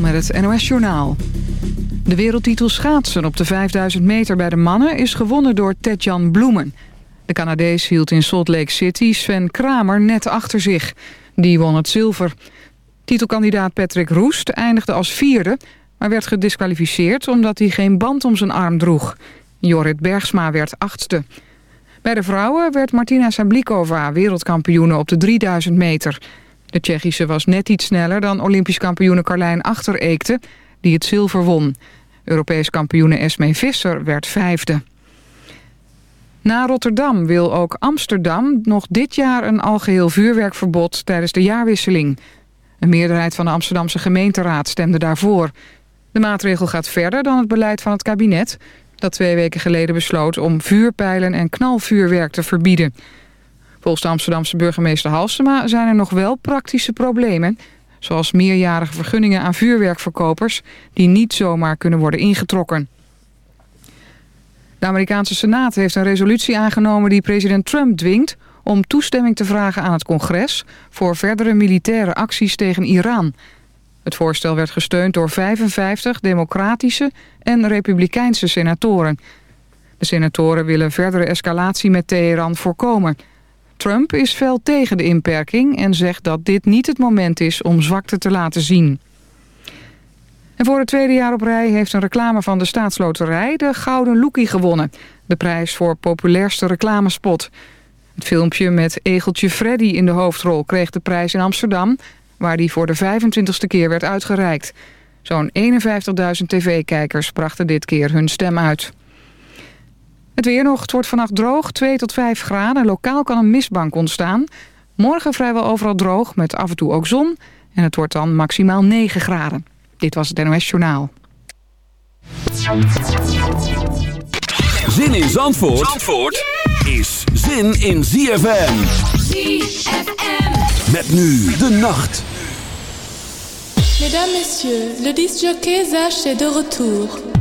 met het NOS-journaal. De wereldtitel schaatsen op de 5000 meter bij de mannen... is gewonnen door Tetjan Bloemen. De Canadees hield in Salt Lake City Sven Kramer net achter zich. Die won het zilver. Titelkandidaat Patrick Roest eindigde als vierde... maar werd gedisqualificeerd omdat hij geen band om zijn arm droeg. Jorrit Bergsma werd achtste. Bij de vrouwen werd Martina Sablikova wereldkampioene op de 3000 meter... De Tsjechische was net iets sneller dan Olympisch kampioene Carlijn Achtereekte, die het zilver won. Europees kampioene Esmee Visser werd vijfde. Na Rotterdam wil ook Amsterdam nog dit jaar een algeheel vuurwerkverbod tijdens de jaarwisseling. Een meerderheid van de Amsterdamse gemeenteraad stemde daarvoor. De maatregel gaat verder dan het beleid van het kabinet... dat twee weken geleden besloot om vuurpijlen en knalvuurwerk te verbieden... Volgens de Amsterdamse burgemeester Halsema zijn er nog wel praktische problemen... zoals meerjarige vergunningen aan vuurwerkverkopers... die niet zomaar kunnen worden ingetrokken. De Amerikaanse Senaat heeft een resolutie aangenomen die president Trump dwingt... om toestemming te vragen aan het congres... voor verdere militaire acties tegen Iran. Het voorstel werd gesteund door 55 democratische en republikeinse senatoren. De senatoren willen verdere escalatie met Teheran voorkomen... Trump is fel tegen de inperking en zegt dat dit niet het moment is om zwakte te laten zien. En voor het tweede jaar op rij heeft een reclame van de staatsloterij de Gouden Lookie gewonnen. De prijs voor populairste reclamespot. Het filmpje met Egeltje Freddy in de hoofdrol kreeg de prijs in Amsterdam... waar die voor de 25ste keer werd uitgereikt. Zo'n 51.000 tv-kijkers brachten dit keer hun stem uit. Het weer nog, het wordt vannacht droog, 2 tot 5 graden. Lokaal kan een mistbank ontstaan. Morgen vrijwel overal droog, met af en toe ook zon. En het wordt dan maximaal 9 graden. Dit was het NOS Journaal. Zin in Zandvoort, Zandvoort is zin in ZFM. ZFM. Met nu de nacht. Mesdames, messieurs, le disjockey Zach est de retour.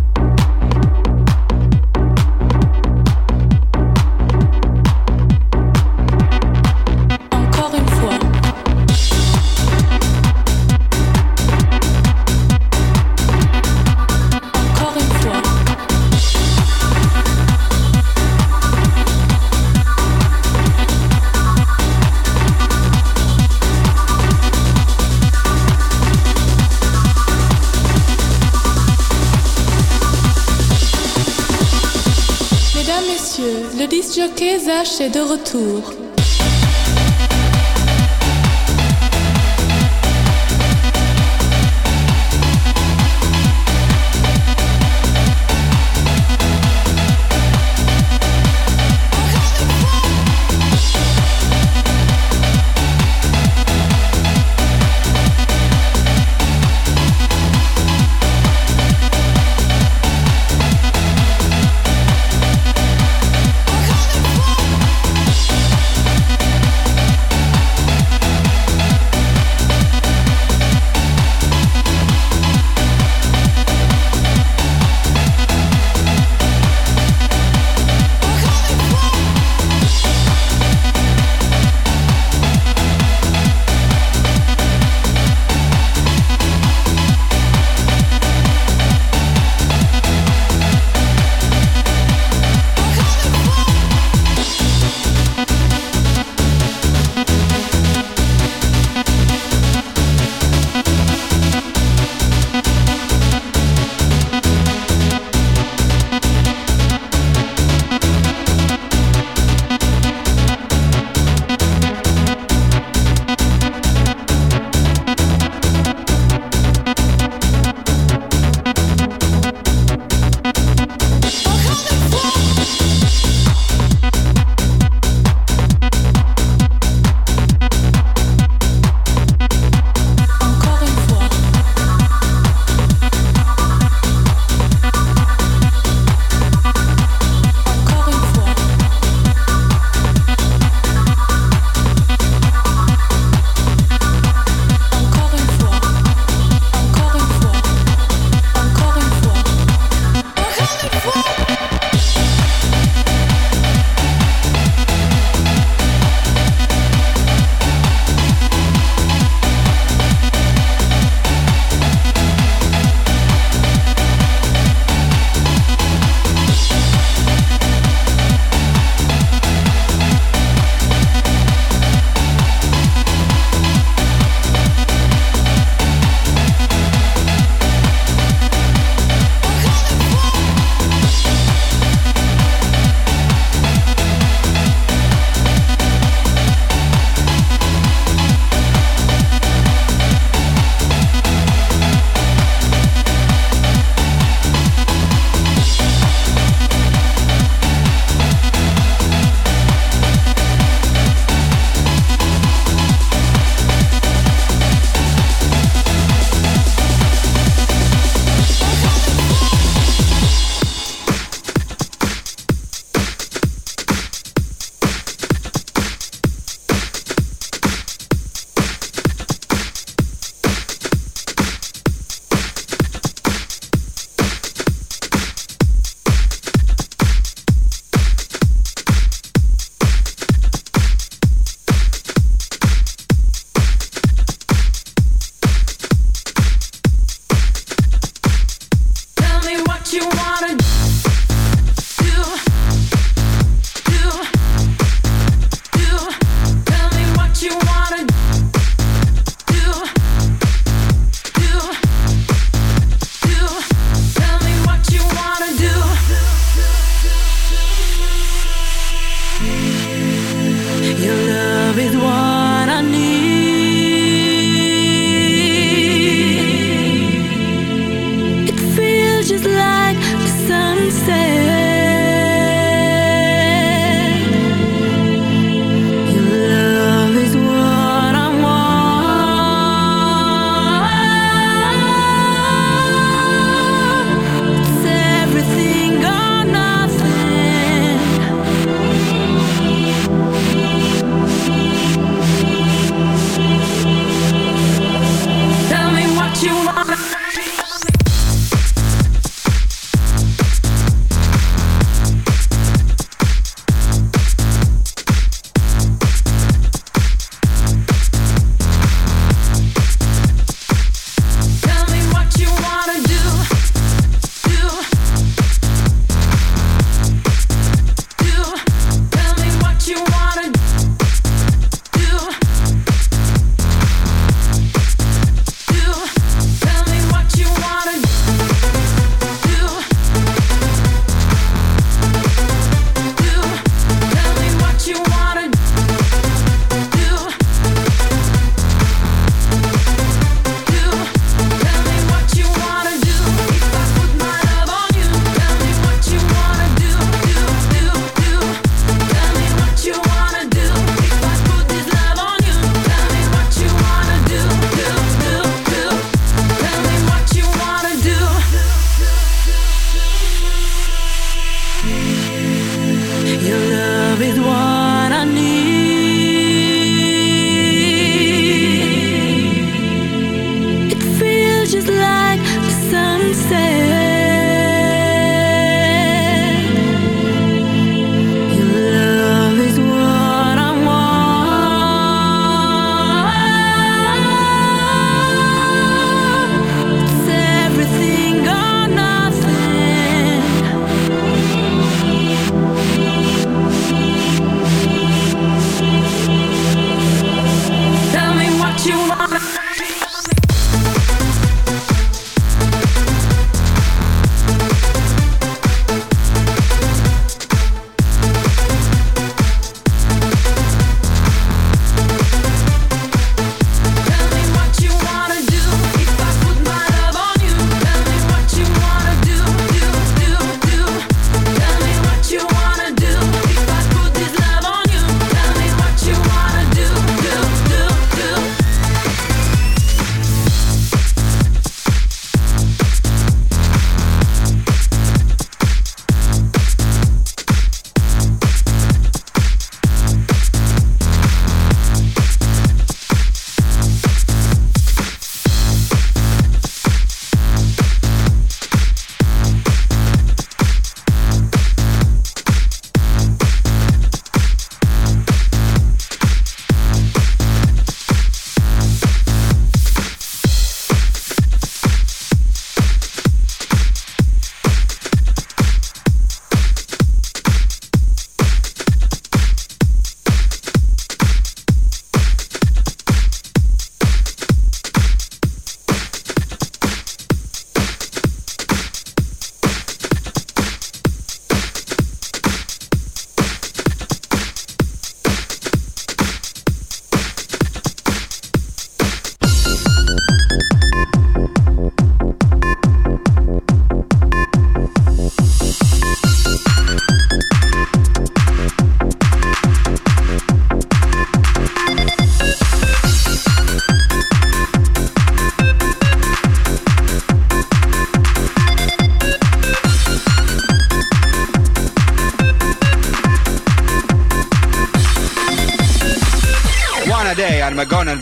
Disc Jockey est de retour?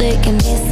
they can miss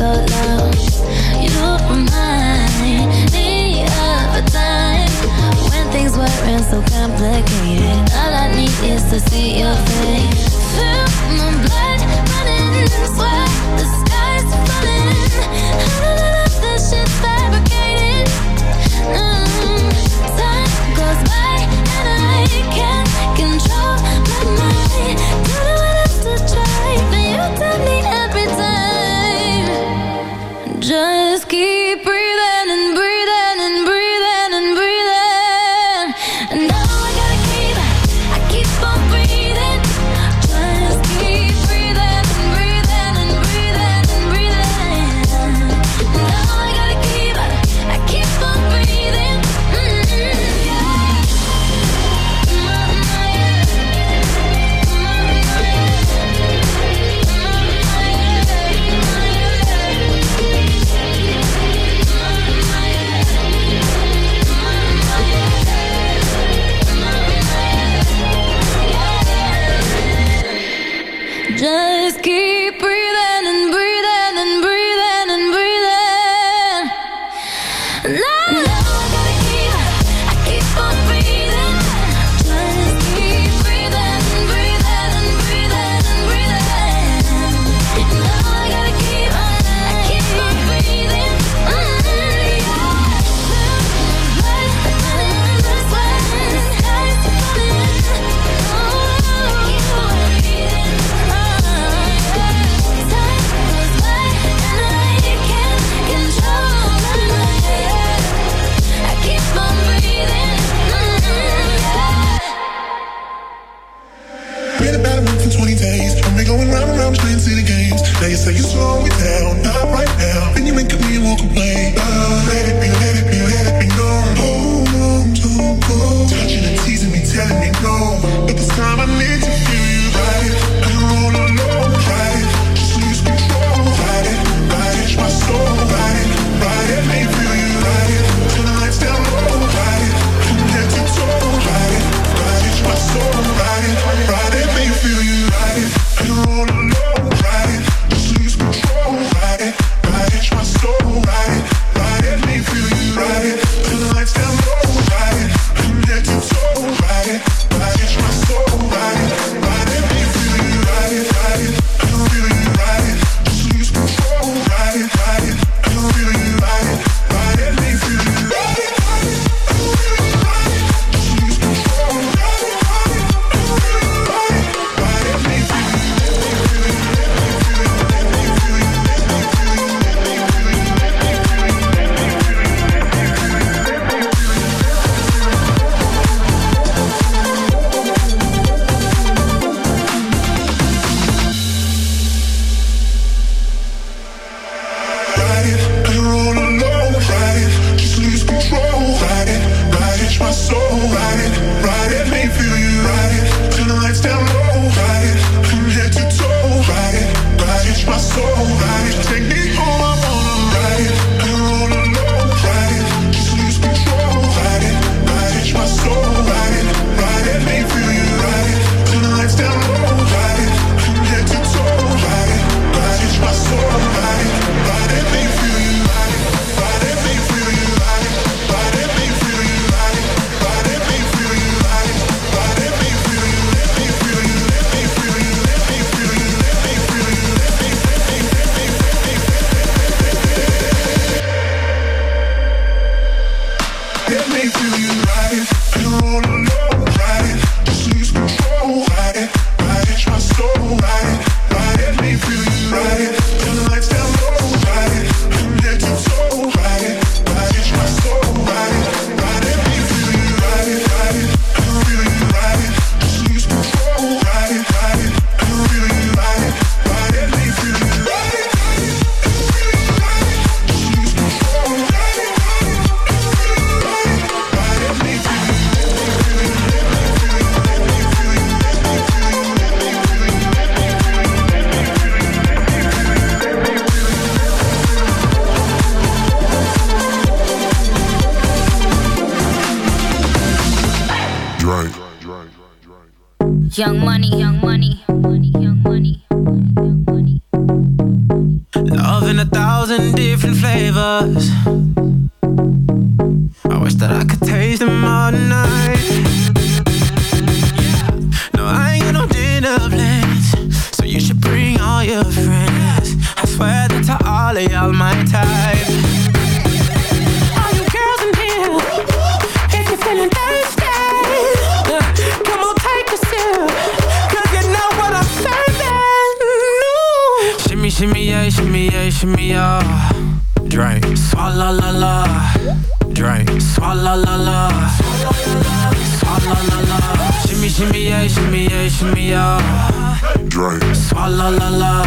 Shimmy shimmy yeah, shimmy yeah, shimmy yeah. Drink, swalla la la.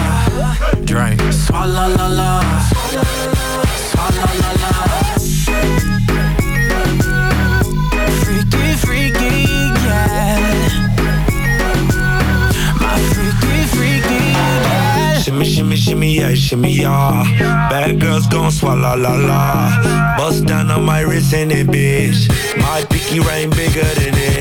Drink, swalla la la. Swalla la la. Freaky, freaky, yeah. My freaky, freaky, yeah. Shimmy, shimmy, shimmy, yeah, shimmy, yeah. Bad girls gon' swallow la la. Bust down on my wrist in it, bitch. My pinky ring bigger than this.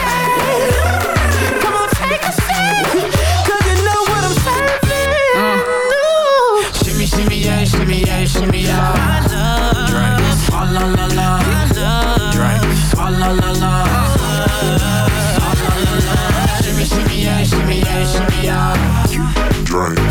yeah.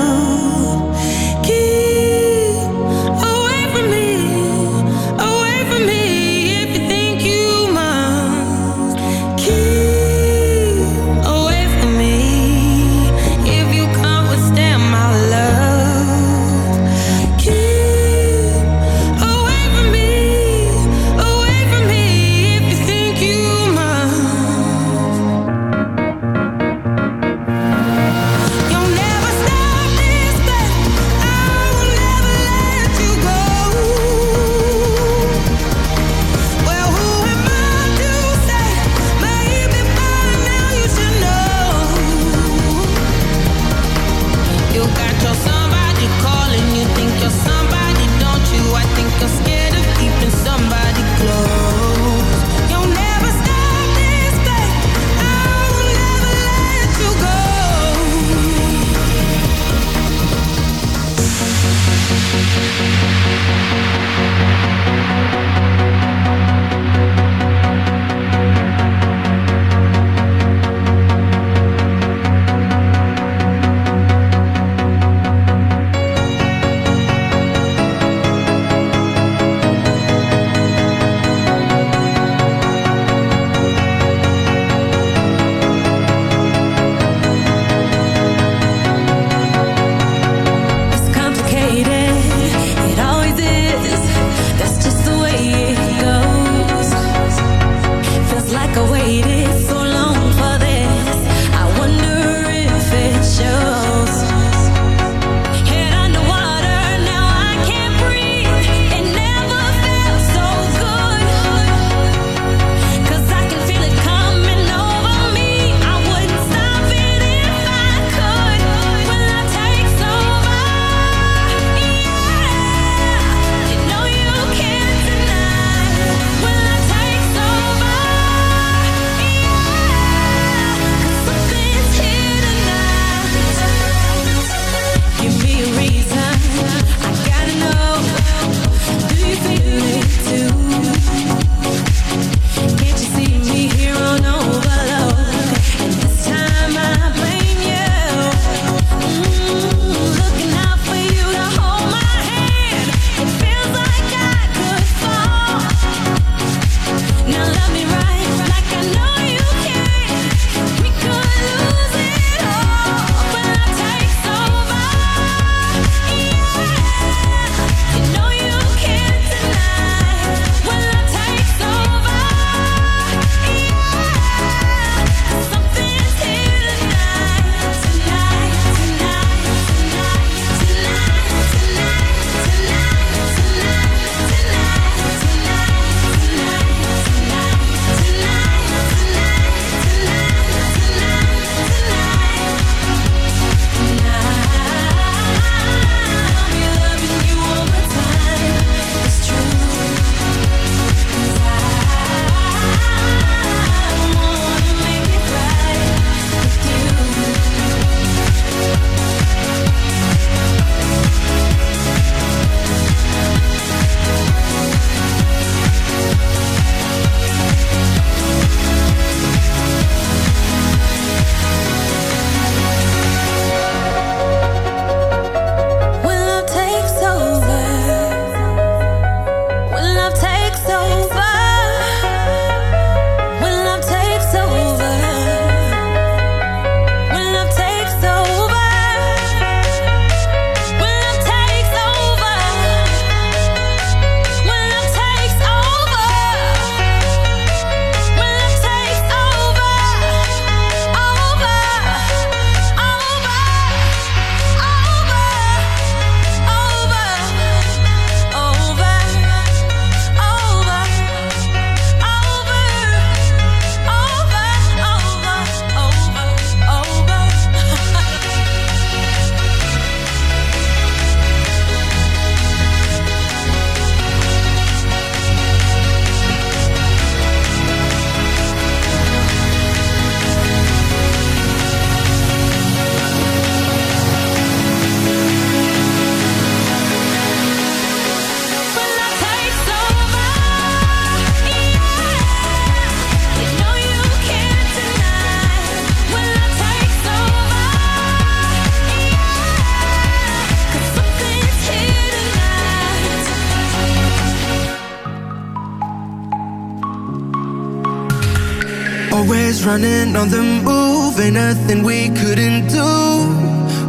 Running on the move, ain't nothing we couldn't do.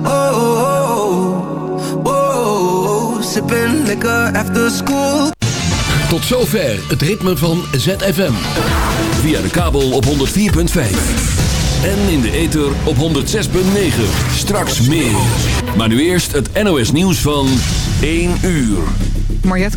Oh, oh, oh, oh, sipping liquor after school. Tot zover het ritme van ZFM. Via de kabel op 104.5. En in de ether op 106.9. Straks meer. Maar nu eerst het NOS nieuws van 1 uur. Mariette